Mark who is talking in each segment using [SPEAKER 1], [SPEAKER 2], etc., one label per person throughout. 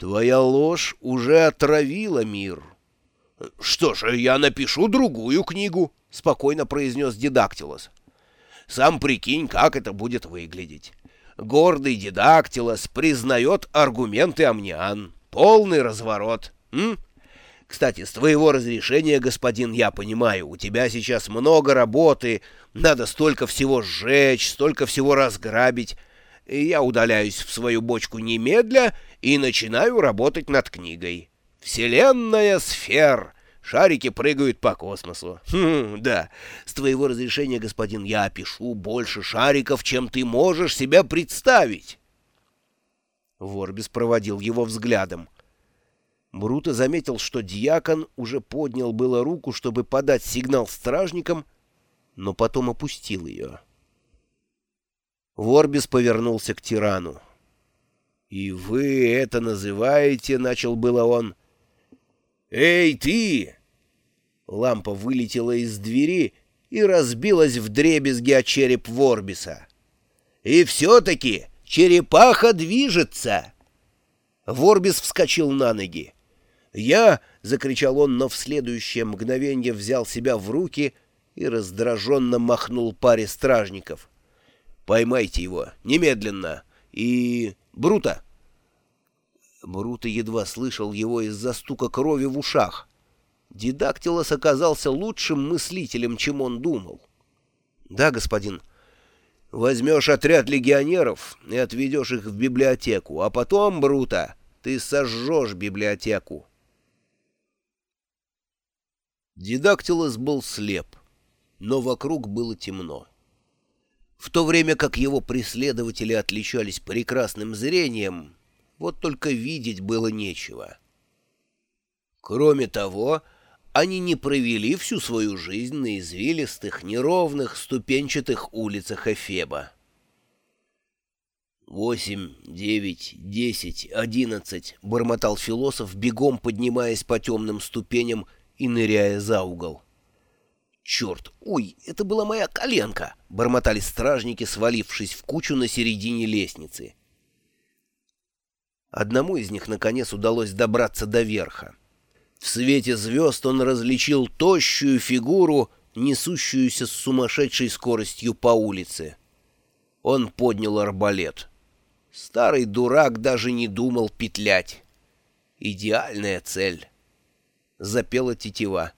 [SPEAKER 1] Твоя ложь уже отравила мир. Что ж, я напишу другую книгу, спокойно произнес Дидактилос. Сам прикинь, как это будет выглядеть. Гордый Дидактилос признает аргументы Амниан. Полный разворот. М? Кстати, с твоего разрешения, господин, я понимаю, у тебя сейчас много работы, надо столько всего сжечь, столько всего разграбить. Я удаляюсь в свою бочку немедля и начинаю работать над книгой. «Вселенная сфер». Шарики прыгают по космосу. Хм, да, с твоего разрешения, господин, я опишу больше шариков, чем ты можешь себе представить. Ворбис проводил его взглядом. Бруто заметил, что дьякон уже поднял было руку, чтобы подать сигнал стражникам, но потом опустил ее. Ворбис повернулся к тирану. «И вы это называете?» — начал было он. «Эй, ты!» Лампа вылетела из двери и разбилась в дребезги о череп Ворбиса. «И все-таки черепаха движется!» Ворбис вскочил на ноги. «Я!» — закричал он, но в следующее мгновение взял себя в руки и раздраженно махнул паре стражников. «Поймайте его! Немедленно! И... Брута!» Брута едва слышал его из-за стука крови в ушах. Дидактилос оказался лучшим мыслителем, чем он думал. «Да, господин. Возьмешь отряд легионеров и отведешь их в библиотеку, а потом, Брута, ты сожжешь библиотеку». Дидактилос был слеп, но вокруг было темно. В то время как его преследователи отличались прекрасным зрением, вот только видеть было нечего. Кроме того, они не провели всю свою жизнь на извилистых, неровных, ступенчатых улицах Эфеба. «Восемь, девять, десять, одиннадцать», — бормотал философ, бегом поднимаясь по темным ступеням и ныряя за угол. «Черт! Ой, это была моя коленка!» — бормотали стражники, свалившись в кучу на середине лестницы. Одному из них, наконец, удалось добраться до верха. В свете звезд он различил тощую фигуру, несущуюся с сумасшедшей скоростью по улице. Он поднял арбалет. Старый дурак даже не думал петлять. Идеальная цель. Запела тетива.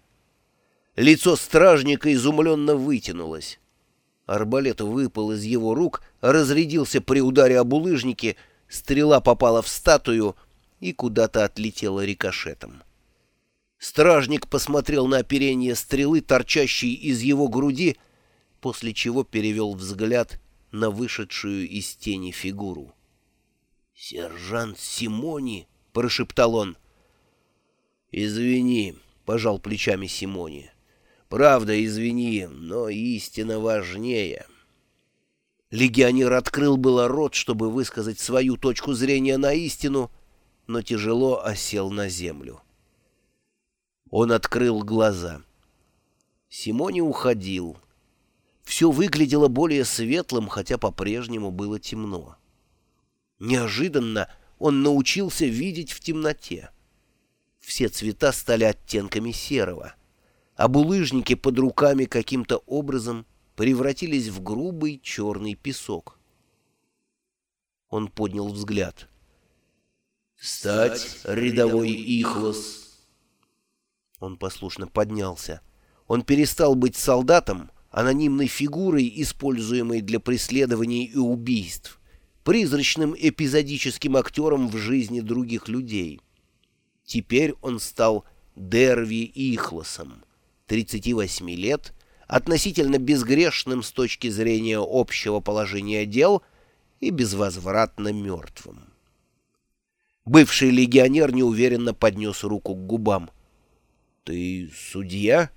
[SPEAKER 1] Лицо стражника изумленно вытянулось. Арбалет выпал из его рук, разрядился при ударе об улыжнике, стрела попала в статую и куда-то отлетела рикошетом. Стражник посмотрел на оперение стрелы, торчащей из его груди, после чего перевел взгляд на вышедшую из тени фигуру. «Сержант Симони!» — прошептал он. «Извини», — пожал плечами Симони. Правда, извини, но истина важнее. Легионер открыл было рот, чтобы высказать свою точку зрения на истину, но тяжело осел на землю. Он открыл глаза. Симони уходил. Все выглядело более светлым, хотя по-прежнему было темно. Неожиданно он научился видеть в темноте. Все цвета стали оттенками серого — а булыжники под руками каким-то образом превратились в грубый черный песок. Он поднял взгляд. «Встать, рядовой Ихлос!» Он послушно поднялся. Он перестал быть солдатом, анонимной фигурой, используемой для преследований и убийств, призрачным эпизодическим актером в жизни других людей. Теперь он стал Дерви Ихлосом 38 лет, относительно безгрешным с точки зрения общего положения дел и безвозвратно мертвым. Бывший легионер неуверенно поднес руку к губам. «Ты судья?»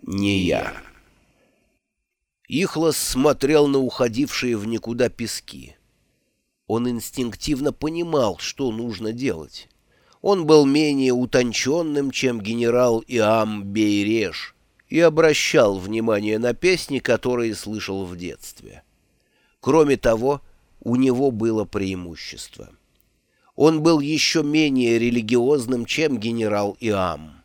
[SPEAKER 1] «Не я». Ихлос смотрел на уходившие в никуда пески. Он инстинктивно понимал, что нужно делать. Он был менее утонченным, чем генерал Иам Бейреш, и обращал внимание на песни, которые слышал в детстве. Кроме того, у него было преимущество. Он был еще менее религиозным, чем генерал Иам.